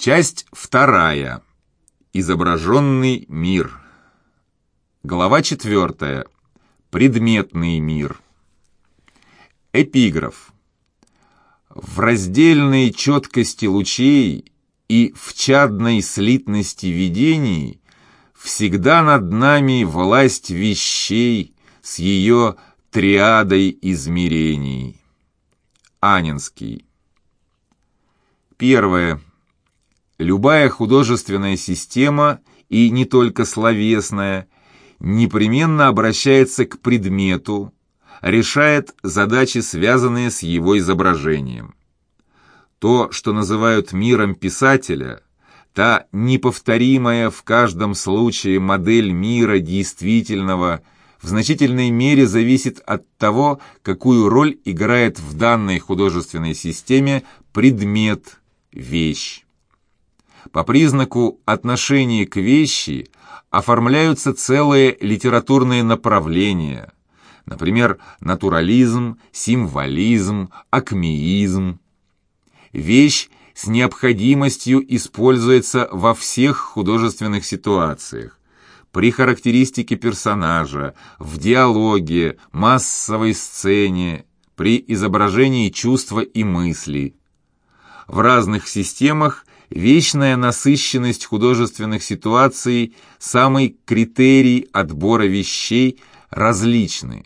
Часть вторая. Изображенный мир. Глава четвертая. Предметный мир. Эпиграф. В раздельной четкости лучей и в чадной слитности видений всегда над нами власть вещей с ее триадой измерений. Анинский. Первое. Любая художественная система, и не только словесная, непременно обращается к предмету, решает задачи, связанные с его изображением. То, что называют миром писателя, та неповторимая в каждом случае модель мира действительного, в значительной мере зависит от того, какую роль играет в данной художественной системе предмет, вещь. По признаку отношения к вещи оформляются целые литературные направления, например, натурализм, символизм, акмеизм. Вещь с необходимостью используется во всех художественных ситуациях, при характеристике персонажа, в диалоге, массовой сцене, при изображении чувства и мысли. В разных системах Вечная насыщенность художественных ситуаций – самый критерий отбора вещей различны.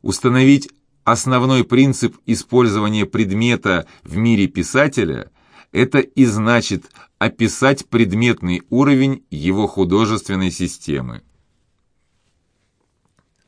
Установить основной принцип использования предмета в мире писателя – это и значит описать предметный уровень его художественной системы.